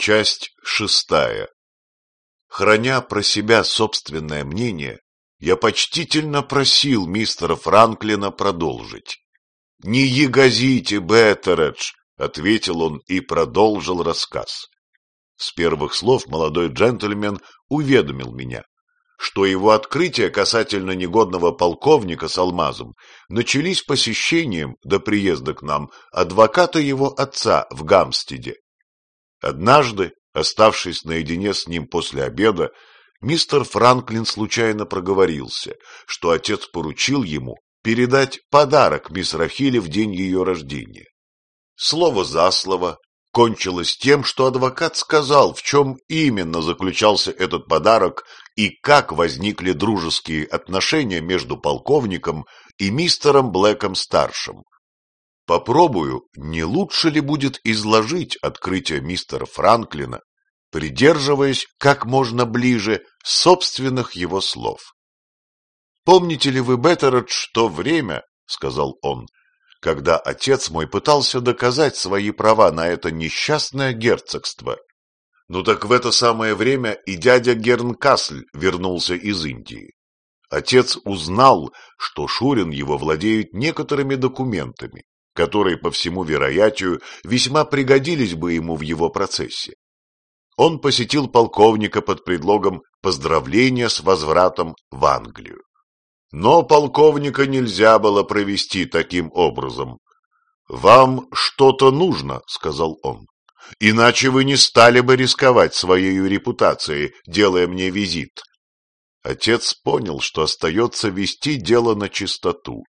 Часть шестая. Храня про себя собственное мнение, я почтительно просил мистера Франклина продолжить. «Не ягозите, Беттередж!» — ответил он и продолжил рассказ. С первых слов молодой джентльмен уведомил меня, что его открытия касательно негодного полковника с алмазом начались посещением до приезда к нам адвоката его отца в Гамстеде. Однажды, оставшись наедине с ним после обеда, мистер Франклин случайно проговорился, что отец поручил ему передать подарок мисс Рахиле в день ее рождения. Слово за слово кончилось тем, что адвокат сказал, в чем именно заключался этот подарок и как возникли дружеские отношения между полковником и мистером Блэком-старшим. Попробую, не лучше ли будет изложить открытие мистера Франклина, придерживаясь как можно ближе собственных его слов. «Помните ли вы, Беттередж, что время, — сказал он, — когда отец мой пытался доказать свои права на это несчастное герцогство? Ну так в это самое время и дядя Гернкасль вернулся из Индии. Отец узнал, что Шурин его владеет некоторыми документами, которые, по всему вероятию, весьма пригодились бы ему в его процессе. Он посетил полковника под предлогом поздравления с возвратом в Англию. Но полковника нельзя было провести таким образом. «Вам что-то нужно», — сказал он. «Иначе вы не стали бы рисковать своей репутацией, делая мне визит». Отец понял, что остается вести дело на чистоту,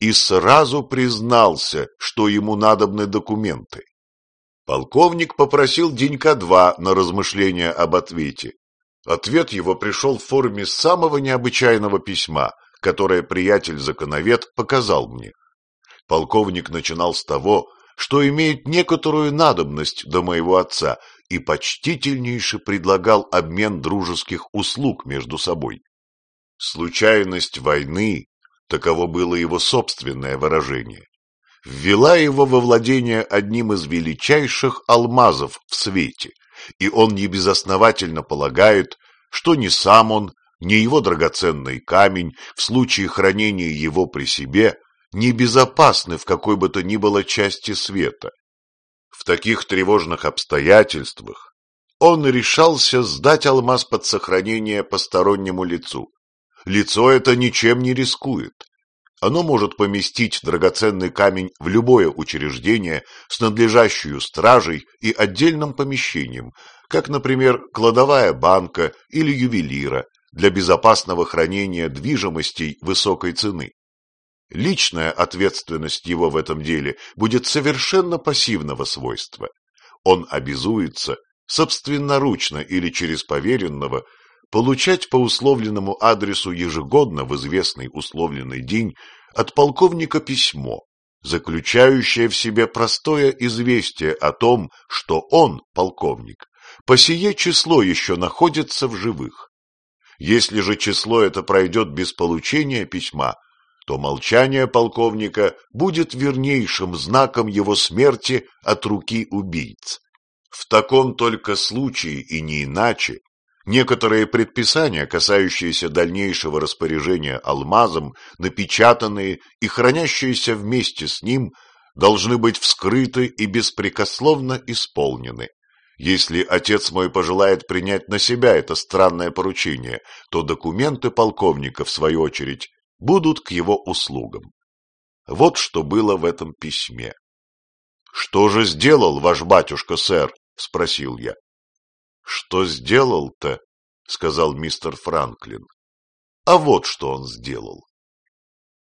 и сразу признался, что ему надобны документы. Полковник попросил денька два на размышления об ответе. Ответ его пришел в форме самого необычайного письма, которое приятель-законовед показал мне. Полковник начинал с того, что имеет некоторую надобность до моего отца и почтительнейше предлагал обмен дружеских услуг между собой. Случайность войны таково было его собственное выражение, ввела его во владение одним из величайших алмазов в свете, и он небезосновательно полагает, что ни сам он, ни его драгоценный камень в случае хранения его при себе небезопасны в какой бы то ни было части света. В таких тревожных обстоятельствах он решался сдать алмаз под сохранение постороннему лицу, Лицо это ничем не рискует. Оно может поместить драгоценный камень в любое учреждение с надлежащей стражей и отдельным помещением, как, например, кладовая банка или ювелира для безопасного хранения движимостей высокой цены. Личная ответственность его в этом деле будет совершенно пассивного свойства. Он обязуется собственноручно или через поверенного получать по условленному адресу ежегодно в известный условленный день от полковника письмо, заключающее в себе простое известие о том, что он, полковник, по сие число еще находится в живых. Если же число это пройдет без получения письма, то молчание полковника будет вернейшим знаком его смерти от руки убийц. В таком только случае и не иначе Некоторые предписания, касающиеся дальнейшего распоряжения алмазом, напечатанные и хранящиеся вместе с ним, должны быть вскрыты и беспрекословно исполнены. Если отец мой пожелает принять на себя это странное поручение, то документы полковника, в свою очередь, будут к его услугам. Вот что было в этом письме. — Что же сделал ваш батюшка, сэр? — спросил я. Что сделал-то? — сказал мистер Франклин. А вот что он сделал.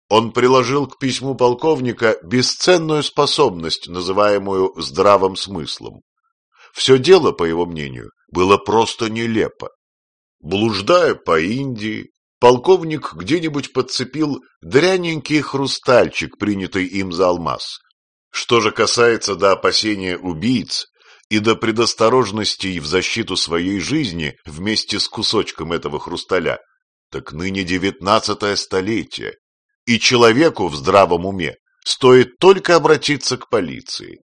Он приложил к письму полковника бесценную способность, называемую здравым смыслом. Все дело, по его мнению, было просто нелепо. Блуждая по Индии, полковник где-нибудь подцепил дряненький хрустальчик, принятый им за алмаз. Что же касается до опасения убийц, и до предосторожностей в защиту своей жизни вместе с кусочком этого хрусталя, так ныне девятнадцатое столетие, и человеку в здравом уме стоит только обратиться к полиции.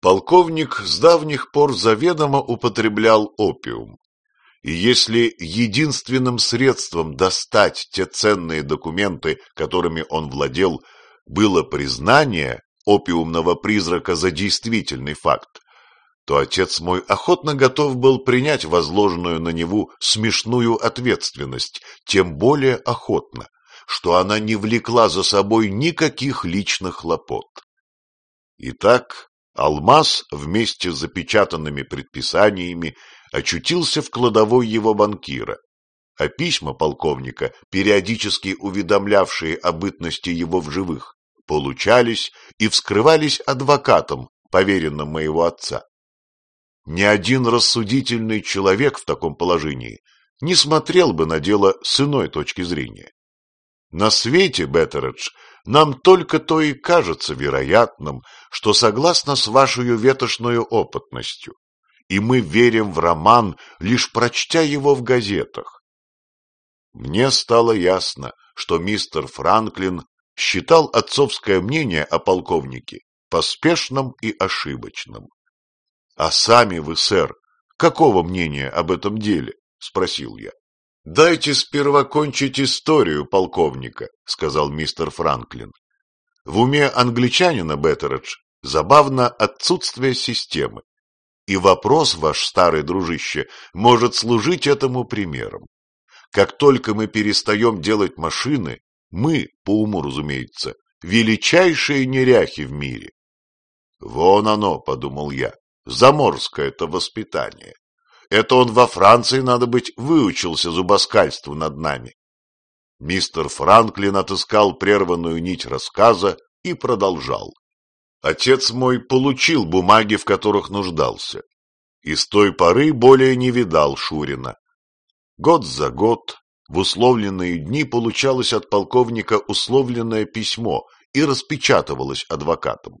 Полковник с давних пор заведомо употреблял опиум. И если единственным средством достать те ценные документы, которыми он владел, было признание опиумного призрака за действительный факт, то отец мой охотно готов был принять возложенную на него смешную ответственность, тем более охотно, что она не влекла за собой никаких личных хлопот. Итак, Алмаз вместе с запечатанными предписаниями очутился в кладовой его банкира, а письма полковника, периодически уведомлявшие о бытности его в живых, получались и вскрывались адвокатом, поверенным моего отца. Ни один рассудительный человек в таком положении не смотрел бы на дело с иной точки зрения. На свете, Беттередж, нам только то и кажется вероятным, что согласно с вашей ветошной опытностью, и мы верим в роман, лишь прочтя его в газетах. Мне стало ясно, что мистер Франклин считал отцовское мнение о полковнике поспешным и ошибочным. — А сами вы, сэр, какого мнения об этом деле? — спросил я. — Дайте сперва кончить историю полковника, — сказал мистер Франклин. В уме англичанина Беттередж забавно отсутствие системы. И вопрос ваш, старый дружище, может служить этому примером. Как только мы перестаем делать машины, мы, по уму разумеется, величайшие неряхи в мире. Вон оно, подумал я, заморское это воспитание. Это он во Франции, надо быть, выучился зубоскальству над нами. Мистер Франклин отыскал прерванную нить рассказа и продолжал. Отец мой получил бумаги, в которых нуждался, и с той поры более не видал Шурина. Год за год в условленные дни получалось от полковника условленное письмо и распечатывалось адвокатом.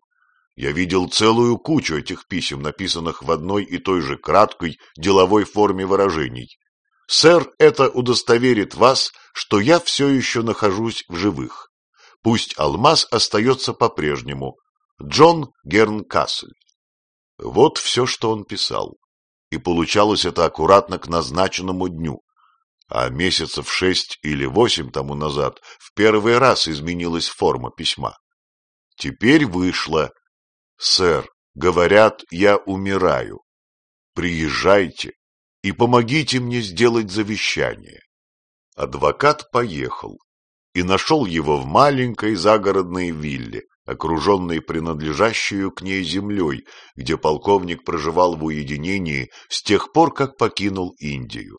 Я видел целую кучу этих писем, написанных в одной и той же краткой деловой форме выражений. «Сэр, это удостоверит вас, что я все еще нахожусь в живых. Пусть алмаз остается по-прежнему, Джон Гернкассель. Вот все, что он писал. И получалось это аккуратно к назначенному дню. А месяцев шесть или восемь тому назад в первый раз изменилась форма письма. Теперь вышло. «Сэр, говорят, я умираю. Приезжайте и помогите мне сделать завещание». Адвокат поехал и нашел его в маленькой загородной вилле, окруженной принадлежащую к ней землей, где полковник проживал в уединении с тех пор, как покинул Индию.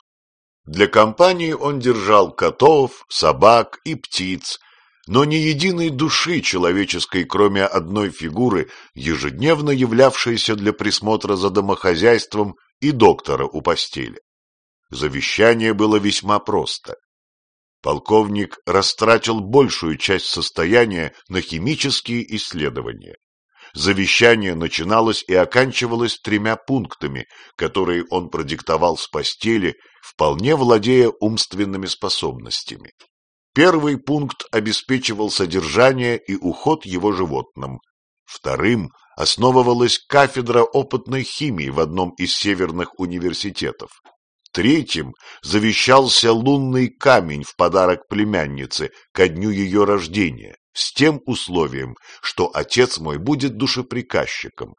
Для компании он держал котов, собак и птиц, но ни единой души человеческой, кроме одной фигуры, ежедневно являвшейся для присмотра за домохозяйством и доктора у постели. Завещание было весьма просто. Полковник растратил большую часть состояния на химические исследования. Завещание начиналось и оканчивалось тремя пунктами, которые он продиктовал с постели, вполне владея умственными способностями. Первый пункт обеспечивал содержание и уход его животным. Вторым основывалась кафедра опытной химии в одном из северных университетов. Третьим завещался лунный камень в подарок племяннице ко дню ее рождения, с тем условием, что отец мой будет душеприказчиком.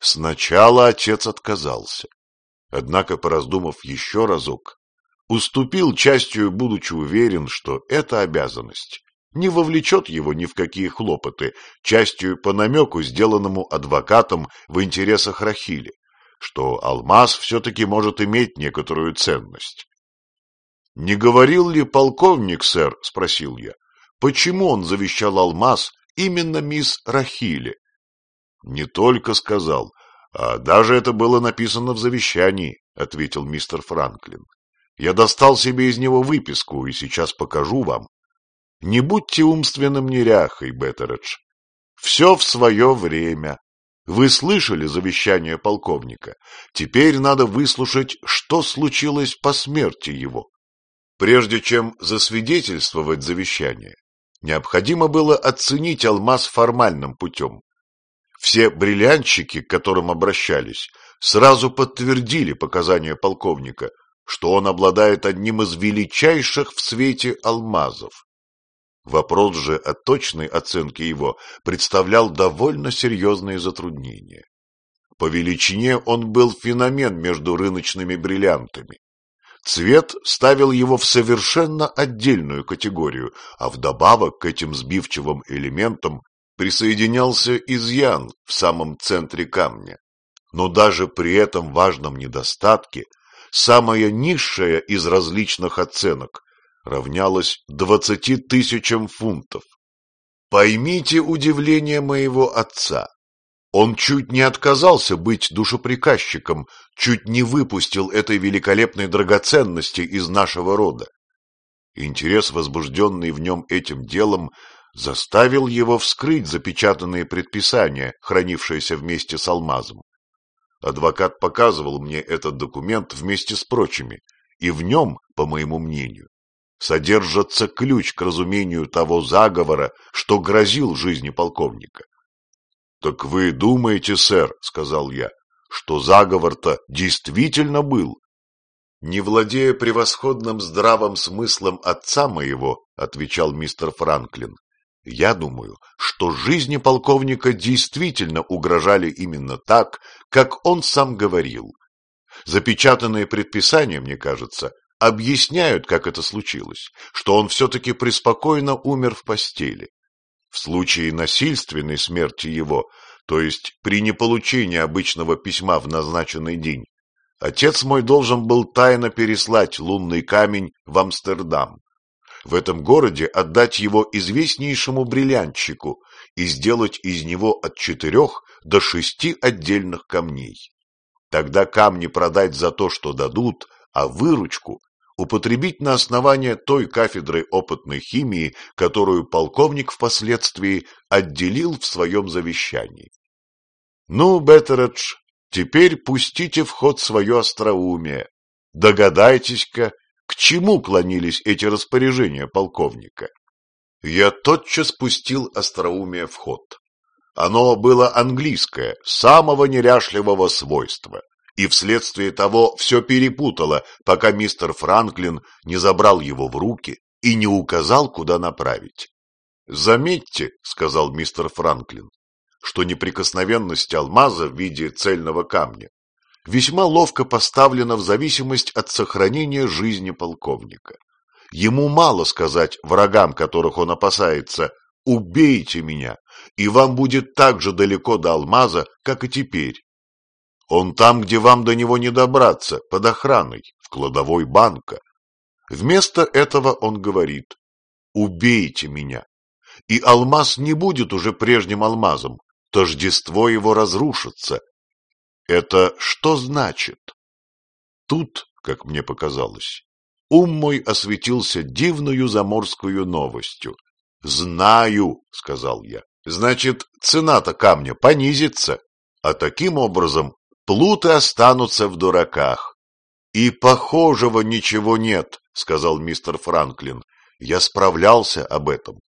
Сначала отец отказался, однако, пораздумав еще разок, уступил частью, будучи уверен, что эта обязанность не вовлечет его ни в какие хлопоты, частью по намеку, сделанному адвокатом в интересах Рахили что алмаз все-таки может иметь некоторую ценность. — Не говорил ли полковник, сэр, — спросил я, — почему он завещал алмаз именно мисс Рахиле? — Не только сказал, а даже это было написано в завещании, — ответил мистер Франклин. Я достал себе из него выписку и сейчас покажу вам. Не будьте умственным неряхой, Беттередж. Все в свое время. Вы слышали завещание полковника. Теперь надо выслушать, что случилось по смерти его. Прежде чем засвидетельствовать завещание, необходимо было оценить алмаз формальным путем. Все бриллиантчики, к которым обращались, сразу подтвердили показания полковника, что он обладает одним из величайших в свете алмазов. Вопрос же о точной оценке его представлял довольно серьезные затруднения. По величине он был феномен между рыночными бриллиантами. Цвет ставил его в совершенно отдельную категорию, а вдобавок к этим сбивчивым элементам присоединялся изъян в самом центре камня. Но даже при этом важном недостатке самая низшая из различных оценок равнялась двадцати тысячам фунтов. Поймите удивление моего отца. Он чуть не отказался быть душеприказчиком, чуть не выпустил этой великолепной драгоценности из нашего рода. Интерес, возбужденный в нем этим делом, заставил его вскрыть запечатанные предписания, хранившиеся вместе с алмазом. Адвокат показывал мне этот документ вместе с прочими, и в нем, по моему мнению, содержится ключ к разумению того заговора, что грозил жизни полковника. — Так вы думаете, сэр, — сказал я, — что заговор-то действительно был? Не владея превосходным здравым смыслом отца моего, — отвечал мистер Франклин, — я думаю, что жизни полковника действительно угрожали именно так, как он сам говорил. Запечатанные предписания, мне кажется, объясняют, как это случилось, что он все-таки преспокойно умер в постели. В случае насильственной смерти его, то есть при неполучении обычного письма в назначенный день, отец мой должен был тайно переслать лунный камень в Амстердам. В этом городе отдать его известнейшему бриллиантчику и сделать из него от четырех до шести отдельных камней. Тогда камни продать за то, что дадут, а выручку употребить на основание той кафедры опытной химии, которую полковник впоследствии отделил в своем завещании. Ну, Беттередж, теперь пустите в ход свое остроумие. Догадайтесь-ка, к чему клонились эти распоряжения полковника. Я тотчас пустил остроумие в ход. Оно было английское, самого неряшливого свойства и вследствие того все перепутало, пока мистер Франклин не забрал его в руки и не указал, куда направить. «Заметьте», — сказал мистер Франклин, что неприкосновенность алмаза в виде цельного камня весьма ловко поставлена в зависимость от сохранения жизни полковника. Ему мало сказать врагам, которых он опасается, «убейте меня, и вам будет так же далеко до алмаза, как и теперь». Он там, где вам до него не добраться, под охраной, в кладовой банка. Вместо этого он говорит «Убейте меня». И алмаз не будет уже прежним алмазом, тождество его разрушится. Это что значит? Тут, как мне показалось, ум мой осветился дивную заморскую новостью. «Знаю», — сказал я, — «значит, цена-то камня понизится, а таким образом плуты останутся в дураках. И похожего ничего нет, сказал мистер Франклин. Я справлялся об этом.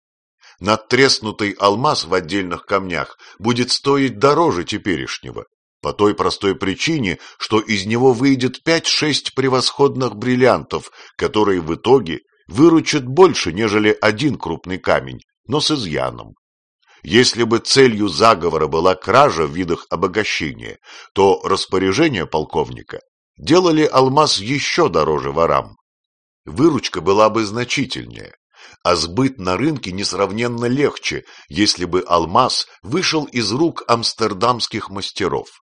Надтреснутый алмаз в отдельных камнях будет стоить дороже теперешнего, по той простой причине, что из него выйдет пять-шесть превосходных бриллиантов, которые в итоге выручат больше, нежели один крупный камень, но с изъяном. Если бы целью заговора была кража в видах обогащения, то распоряжение полковника делали алмаз еще дороже ворам. Выручка была бы значительнее, а сбыт на рынке несравненно легче, если бы алмаз вышел из рук амстердамских мастеров.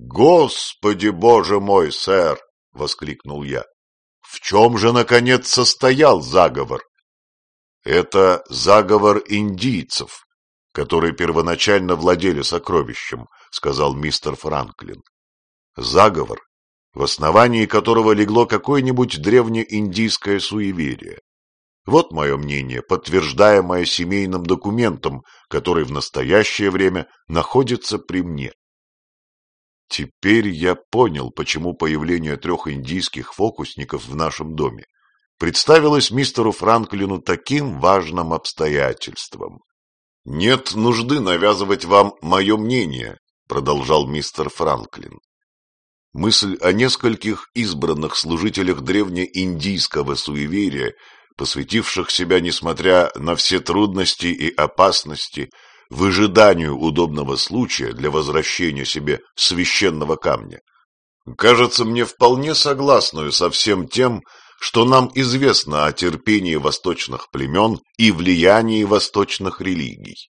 «Господи, боже мой, сэр!» — воскликнул я. «В чем же, наконец, состоял заговор?» «Это заговор индийцев», которые первоначально владели сокровищем, сказал мистер Франклин. Заговор, в основании которого легло какое-нибудь древнеиндийское суеверие. Вот мое мнение, подтверждаемое семейным документом, который в настоящее время находится при мне. Теперь я понял, почему появление трех индийских фокусников в нашем доме представилось мистеру Франклину таким важным обстоятельством. «Нет нужды навязывать вам мое мнение», — продолжал мистер Франклин. Мысль о нескольких избранных служителях древнеиндийского суеверия, посвятивших себя, несмотря на все трудности и опасности, в ожиданию удобного случая для возвращения себе священного камня, кажется мне вполне согласную со всем тем, что нам известно о терпении восточных племен и влиянии восточных религий.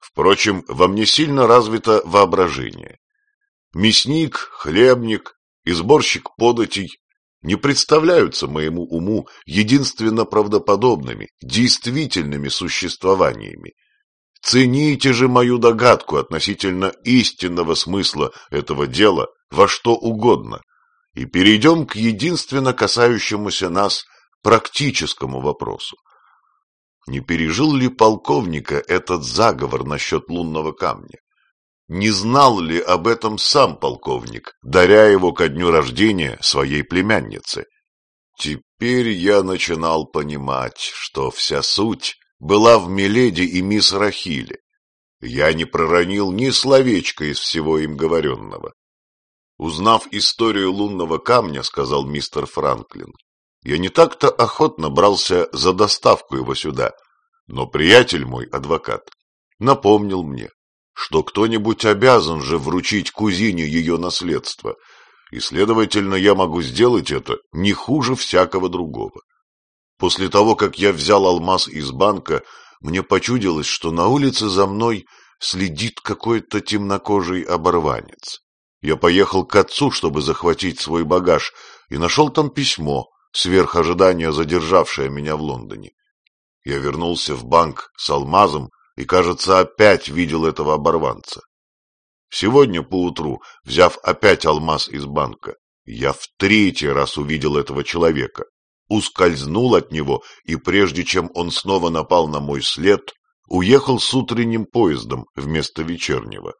Впрочем, во мне сильно развито воображение. Мясник, хлебник и сборщик податей не представляются моему уму единственно правдоподобными, действительными существованиями. Цените же мою догадку относительно истинного смысла этого дела во что угодно, и перейдем к единственно касающемуся нас практическому вопросу. Не пережил ли полковника этот заговор насчет лунного камня? Не знал ли об этом сам полковник, даря его ко дню рождения своей племяннице? Теперь я начинал понимать, что вся суть была в Миледи и мисс Рахиле. Я не проронил ни словечка из всего им говоренного. Узнав историю лунного камня, сказал мистер Франклин, я не так-то охотно брался за доставку его сюда, но приятель мой, адвокат, напомнил мне, что кто-нибудь обязан же вручить кузине ее наследство, и, следовательно, я могу сделать это не хуже всякого другого. После того, как я взял алмаз из банка, мне почудилось, что на улице за мной следит какой-то темнокожий оборванец. Я поехал к отцу, чтобы захватить свой багаж, и нашел там письмо, сверх ожидания задержавшее меня в Лондоне. Я вернулся в банк с алмазом и, кажется, опять видел этого оборванца. Сегодня поутру, взяв опять алмаз из банка, я в третий раз увидел этого человека, ускользнул от него и, прежде чем он снова напал на мой след, уехал с утренним поездом вместо вечернего.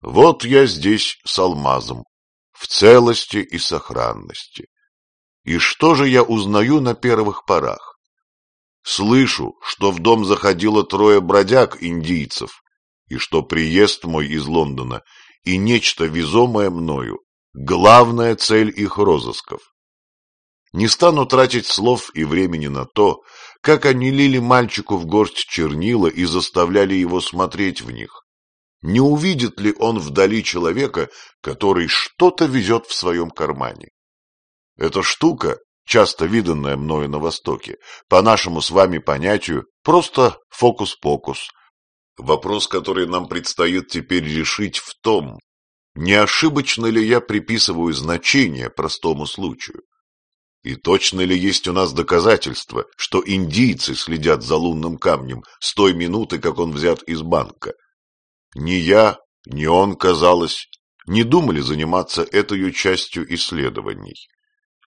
Вот я здесь с алмазом, в целости и сохранности. И что же я узнаю на первых порах? Слышу, что в дом заходило трое бродяг-индийцев, и что приезд мой из Лондона и нечто везомое мною — главная цель их розысков. Не стану тратить слов и времени на то, как они лили мальчику в горсть чернила и заставляли его смотреть в них. Не увидит ли он вдали человека, который что-то везет в своем кармане? Эта штука, часто виданная мною на Востоке, по нашему с вами понятию, просто фокус-покус. Вопрос, который нам предстоит теперь решить в том, не ошибочно ли я приписываю значение простому случаю. И точно ли есть у нас доказательства, что индийцы следят за лунным камнем с той минуты, как он взят из банка? Ни я, ни он, казалось, не думали заниматься этой частью исследований.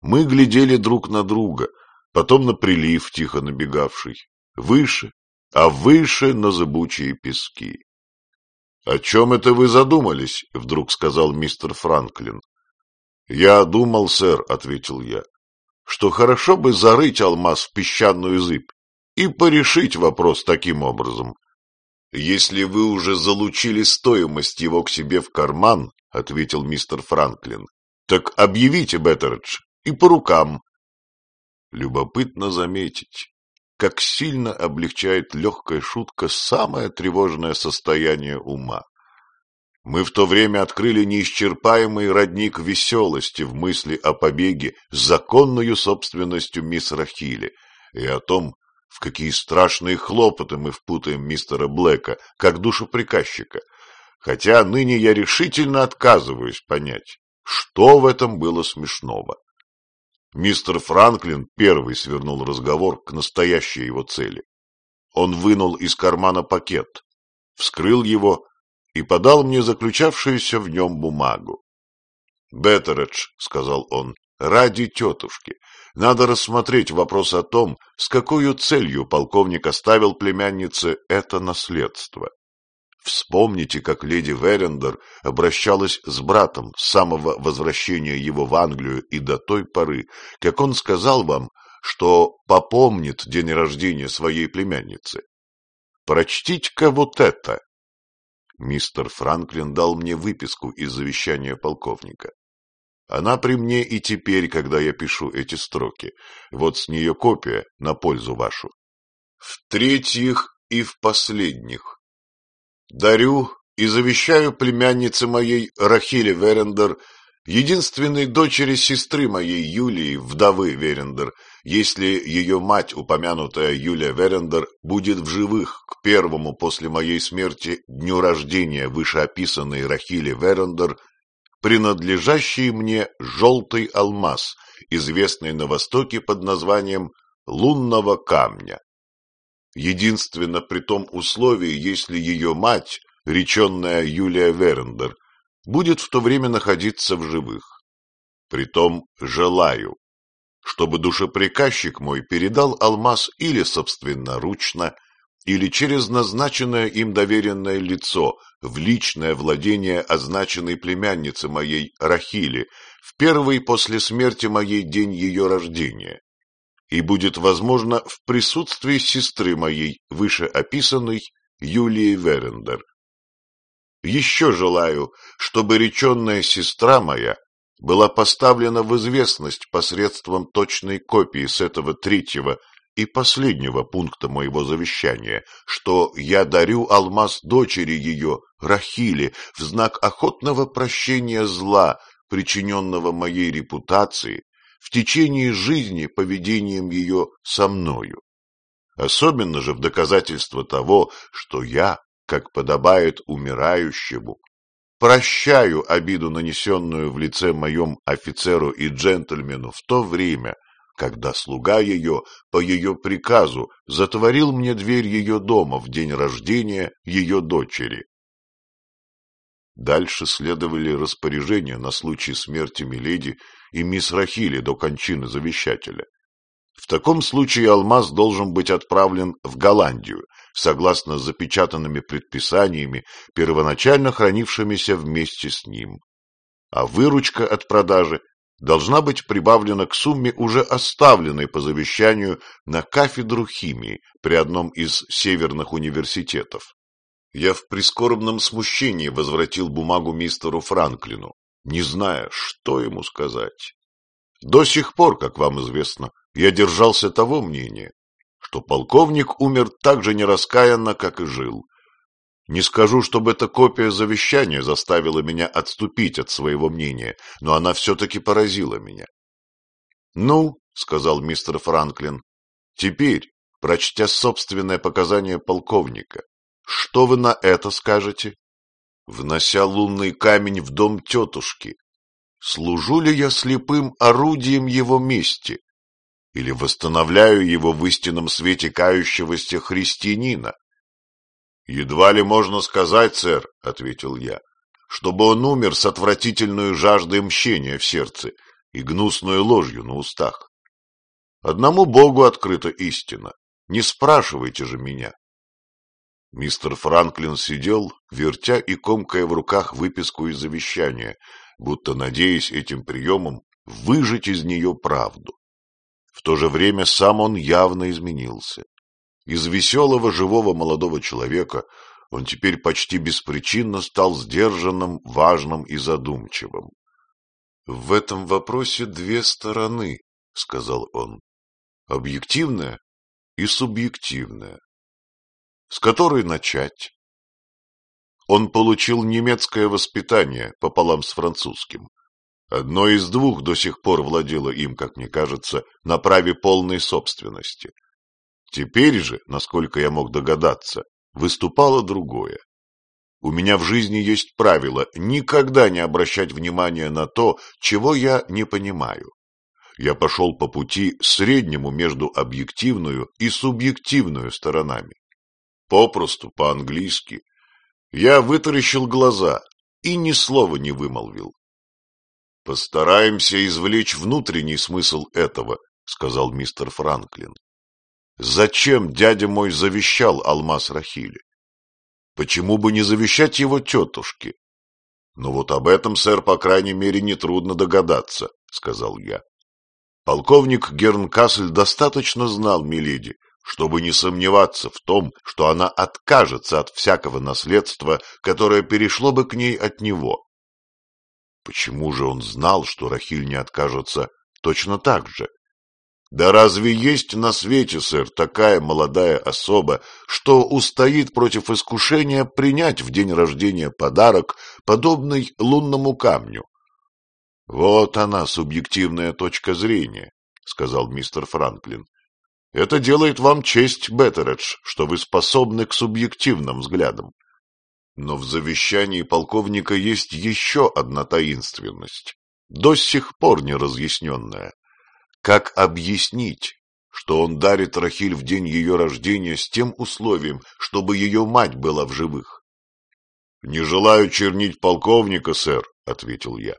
Мы глядели друг на друга, потом на прилив, тихо набегавший, выше, а выше на зыбучие пески. — О чем это вы задумались? — вдруг сказал мистер Франклин. — Я думал, сэр, — ответил я, что хорошо бы зарыть алмаз в песчаную зыбь и порешить вопрос таким образом. Если вы уже залучили стоимость его к себе в карман, — ответил мистер Франклин, — так объявите, Беттередж, и по рукам. Любопытно заметить, как сильно облегчает легкая шутка самое тревожное состояние ума. Мы в то время открыли неисчерпаемый родник веселости в мысли о побеге с законною собственностью мисс Рахили и о том, в какие страшные хлопоты мы впутаем мистера Блэка, как душеприказчика, хотя ныне я решительно отказываюсь понять, что в этом было смешного. Мистер Франклин первый свернул разговор к настоящей его цели. Он вынул из кармана пакет, вскрыл его и подал мне заключавшуюся в нем бумагу. — Беттередж, — сказал он, — ради тетушки, надо рассмотреть вопрос о том, с какой целью полковник оставил племяннице это наследство. Вспомните, как леди Верендер обращалась с братом с самого возвращения его в Англию и до той поры, как он сказал вам, что попомнит день рождения своей племянницы. прочтите-ка вот это. Мистер Франклин дал мне выписку из завещания полковника. Она при мне и теперь, когда я пишу эти строки. Вот с нее копия на пользу вашу. В-третьих и в последних. Дарю и завещаю племяннице моей Рахиле Верендер, единственной дочери сестры моей Юлии, вдовы Верендер, если ее мать, упомянутая Юлия Верендер, будет в живых к первому после моей смерти дню рождения вышеописанной Рахиле Верендер, принадлежащий мне желтый алмаз, известный на Востоке под названием лунного камня. Единственно при том условии, если ее мать, реченная Юлия Верендер, будет в то время находиться в живых. Притом желаю, чтобы душеприказчик мой передал алмаз или собственноручно, или через назначенное им доверенное лицо в личное владение означенной племянницы моей Рахили в первый после смерти моей день ее рождения, и будет возможно в присутствии сестры моей, вышеописанной Юлии Верендер. Еще желаю, чтобы реченная сестра моя была поставлена в известность посредством точной копии с этого третьего и последнего пункта моего завещания, что я дарю алмаз дочери ее, Рахиле, в знак охотного прощения зла, причиненного моей репутации, в течение жизни поведением ее со мною. Особенно же в доказательство того, что я, как подобает умирающему, прощаю обиду, нанесенную в лице моем офицеру и джентльмену в то время, когда слуга ее по ее приказу затворил мне дверь ее дома в день рождения ее дочери. Дальше следовали распоряжения на случай смерти Миледи и мисс Рахили до кончины завещателя. В таком случае алмаз должен быть отправлен в Голландию, согласно запечатанными предписаниями, первоначально хранившимися вместе с ним. А выручка от продажи должна быть прибавлена к сумме, уже оставленной по завещанию на кафедру химии при одном из северных университетов. Я в прискорбном смущении возвратил бумагу мистеру Франклину, не зная, что ему сказать. До сих пор, как вам известно, я держался того мнения, что полковник умер так же нераскаянно, как и жил. Не скажу, чтобы эта копия завещания заставила меня отступить от своего мнения, но она все-таки поразила меня. — Ну, — сказал мистер Франклин, — теперь, прочтя собственное показание полковника, что вы на это скажете? Внося лунный камень в дом тетушки, служу ли я слепым орудием его мести? Или восстановляю его в истинном свете кающегося христианина? — Едва ли можно сказать, сэр, — ответил я, — чтобы он умер с отвратительной жаждой мщения в сердце и гнусной ложью на устах. Одному Богу открыта истина, не спрашивайте же меня. Мистер Франклин сидел, вертя и комкая в руках выписку из завещания, будто надеясь этим приемом выжать из нее правду. В то же время сам он явно изменился. Из веселого живого молодого человека он теперь почти беспричинно стал сдержанным, важным и задумчивым. — В этом вопросе две стороны, — сказал он, — объективная и субъективная. С которой начать? Он получил немецкое воспитание пополам с французским. Одно из двух до сих пор владело им, как мне кажется, на праве полной собственности. Теперь же, насколько я мог догадаться, выступало другое. У меня в жизни есть правило никогда не обращать внимания на то, чего я не понимаю. Я пошел по пути среднему между объективную и субъективную сторонами. Попросту, по-английски. Я вытаращил глаза и ни слова не вымолвил. «Постараемся извлечь внутренний смысл этого», — сказал мистер Франклин. «Зачем дядя мой завещал алмаз Рахиле? Почему бы не завещать его тетушке?» «Ну вот об этом, сэр, по крайней мере, нетрудно догадаться», — сказал я. Полковник Гернкассель достаточно знал Миледи, чтобы не сомневаться в том, что она откажется от всякого наследства, которое перешло бы к ней от него. Почему же он знал, что Рахиль не откажется точно так же? Да разве есть на свете, сэр, такая молодая особа, что устоит против искушения принять в день рождения подарок, подобный лунному камню? Вот она, субъективная точка зрения, сказал мистер Франклин. Это делает вам честь, Беттередж, что вы способны к субъективным взглядам. Но в завещании полковника есть еще одна таинственность, до сих пор не разъясненная. Как объяснить, что он дарит Рахиль в день ее рождения с тем условием, чтобы ее мать была в живых? — Не желаю чернить полковника, сэр, — ответил я.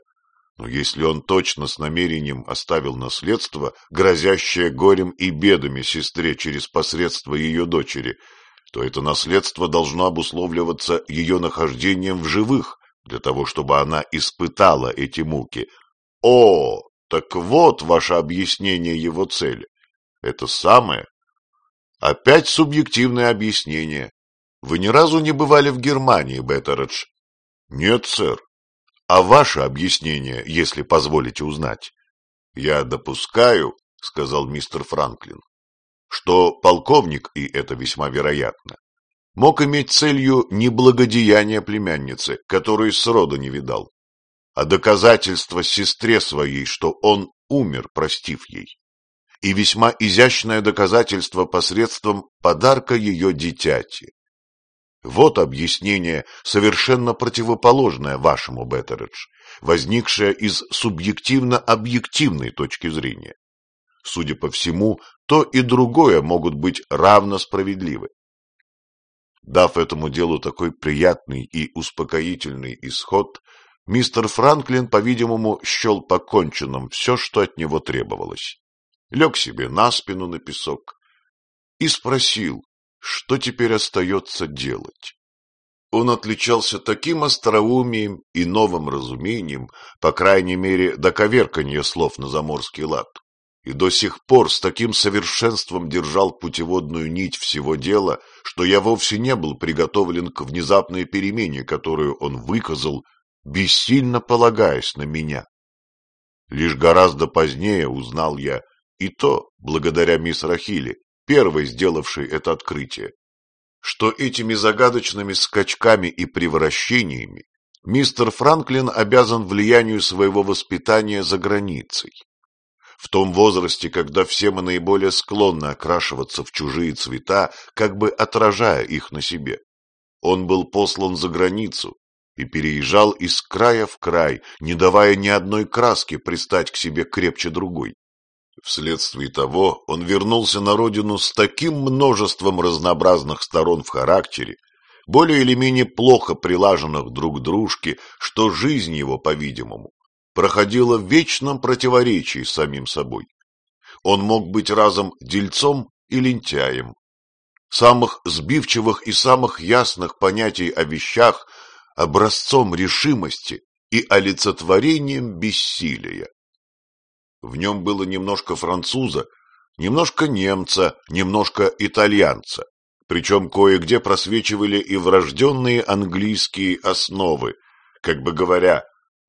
Но если он точно с намерением оставил наследство, грозящее горем и бедами сестре через посредство ее дочери, то это наследство должно обусловливаться ее нахождением в живых, для того, чтобы она испытала эти муки. О, так вот ваше объяснение его цели. Это самое. Опять субъективное объяснение. Вы ни разу не бывали в Германии, Беттередж? Нет, сэр. А ваше объяснение, если позволите узнать? Я допускаю, сказал мистер Франклин, что полковник, и это весьма вероятно, мог иметь целью не благодеяние племянницы, которую сроду не видал, а доказательство сестре своей, что он умер, простив ей, и весьма изящное доказательство посредством подарка ее дитяти. Вот объяснение, совершенно противоположное вашему, Беттередж, возникшее из субъективно-объективной точки зрения. Судя по всему, то и другое могут быть равно справедливы. Дав этому делу такой приятный и успокоительный исход, мистер Франклин, по-видимому, счел поконченным все, что от него требовалось. Лег себе на спину на песок и спросил, что теперь остается делать. Он отличался таким остроумием и новым разумением, по крайней мере, до коверканья слов на заморский лад, и до сих пор с таким совершенством держал путеводную нить всего дела, что я вовсе не был приготовлен к внезапной перемене, которую он выказал бессильно полагаясь на меня. Лишь гораздо позднее узнал я, и то благодаря мисс Рахиле, первой сделавшей это открытие, что этими загадочными скачками и превращениями мистер Франклин обязан влиянию своего воспитания за границей. В том возрасте, когда все мы наиболее склонны окрашиваться в чужие цвета, как бы отражая их на себе. Он был послан за границу, и переезжал из края в край, не давая ни одной краски пристать к себе крепче другой. Вследствие того он вернулся на родину с таким множеством разнообразных сторон в характере, более или менее плохо прилаженных друг к дружке, что жизнь его, по-видимому, проходила в вечном противоречии с самим собой. Он мог быть разом дельцом и лентяем. Самых сбивчивых и самых ясных понятий о вещах образцом решимости и олицетворением бессилия. В нем было немножко француза, немножко немца, немножко итальянца, причем кое-где просвечивали и врожденные английские основы, как бы говоря,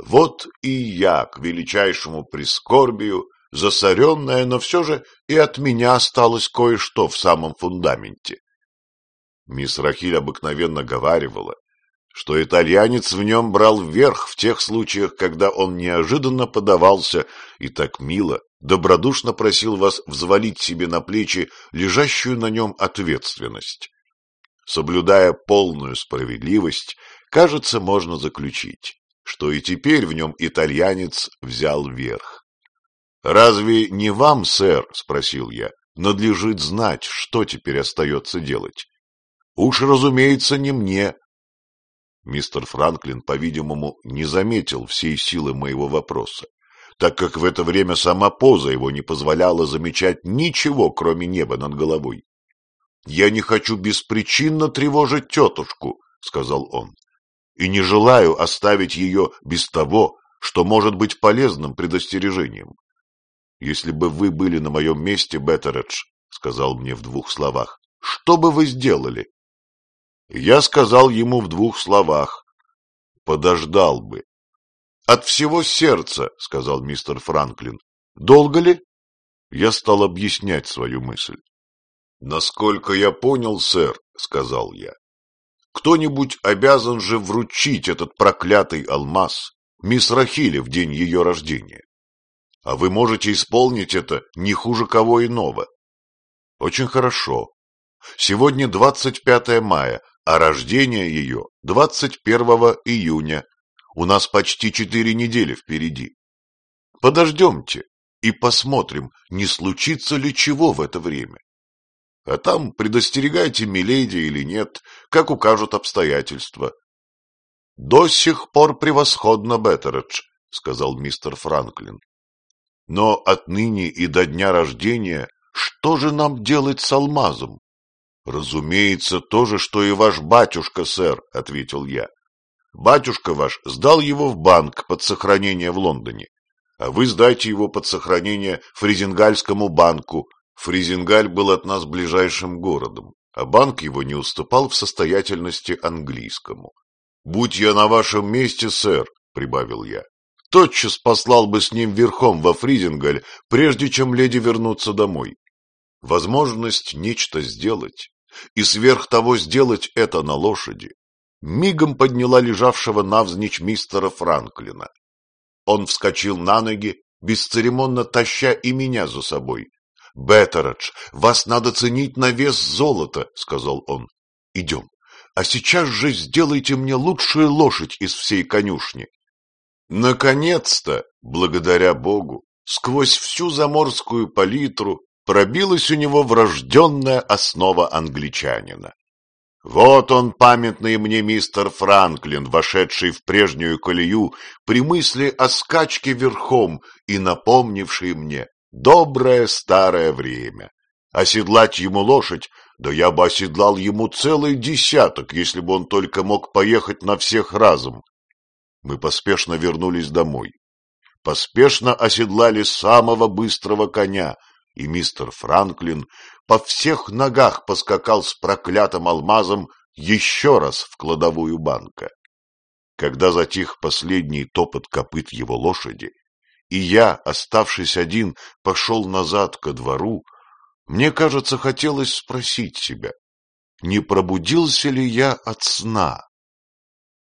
вот и я к величайшему прискорбию, засоренная, но все же и от меня осталось кое-что в самом фундаменте. Мисс Рахиль обыкновенно говаривала, что итальянец в нем брал вверх в тех случаях, когда он неожиданно подавался и так мило, добродушно просил вас взвалить себе на плечи лежащую на нем ответственность. Соблюдая полную справедливость, кажется, можно заключить, что и теперь в нем итальянец взял верх. «Разве не вам, сэр, — спросил я, — надлежит знать, что теперь остается делать? Уж, разумеется, не мне, Мистер Франклин, по-видимому, не заметил всей силы моего вопроса, так как в это время сама поза его не позволяла замечать ничего, кроме неба над головой. — Я не хочу беспричинно тревожить тетушку, — сказал он, — и не желаю оставить ее без того, что может быть полезным предостережением. Если бы вы были на моем месте, Беттередж, сказал мне в двух словах, — что бы вы сделали? Я сказал ему в двух словах, — подождал бы. — От всего сердца, — сказал мистер Франклин. — Долго ли? Я стал объяснять свою мысль. — Насколько я понял, сэр, — сказал я, — кто-нибудь обязан же вручить этот проклятый алмаз мисс Рахиле в день ее рождения. А вы можете исполнить это не хуже кого иного. Очень хорошо. Сегодня 25 мая, а рождение ее 21 июня. У нас почти четыре недели впереди. Подождемте и посмотрим, не случится ли чего в это время. А там предостерегайте Миледи или нет, как укажут обстоятельства. — До сих пор превосходно, Беттередж, — сказал мистер Франклин. — Но отныне и до дня рождения что же нам делать с алмазом? — Разумеется, то же, что и ваш батюшка, сэр, — ответил я. Батюшка ваш сдал его в банк под сохранение в Лондоне, а вы сдайте его под сохранение Фризингальскому банку. Фризингаль был от нас ближайшим городом, а банк его не уступал в состоятельности английскому. «Будь я на вашем месте, сэр», — прибавил я, — «тотчас послал бы с ним верхом во Фризингаль, прежде чем леди вернуться домой. Возможность нечто сделать, и сверх того сделать это на лошади, мигом подняла лежавшего навзничь мистера Франклина. Он вскочил на ноги, бесцеремонно таща и меня за собой. — Беттередж, вас надо ценить на вес золота, — сказал он. — Идем, а сейчас же сделайте мне лучшую лошадь из всей конюшни. Наконец-то, благодаря Богу, сквозь всю заморскую палитру пробилась у него врожденная основа англичанина. Вот он, памятный мне мистер Франклин, вошедший в прежнюю колею при мысли о скачке верхом и напомнивший мне доброе старое время. Оседлать ему лошадь, да я бы оседлал ему целый десяток, если бы он только мог поехать на всех разом. Мы поспешно вернулись домой. Поспешно оседлали самого быстрого коня — и мистер Франклин по всех ногах поскакал с проклятым алмазом еще раз в кладовую банка. Когда затих последний топот копыт его лошади, и я, оставшись один, пошел назад ко двору, мне, кажется, хотелось спросить себя, не пробудился ли я от сна,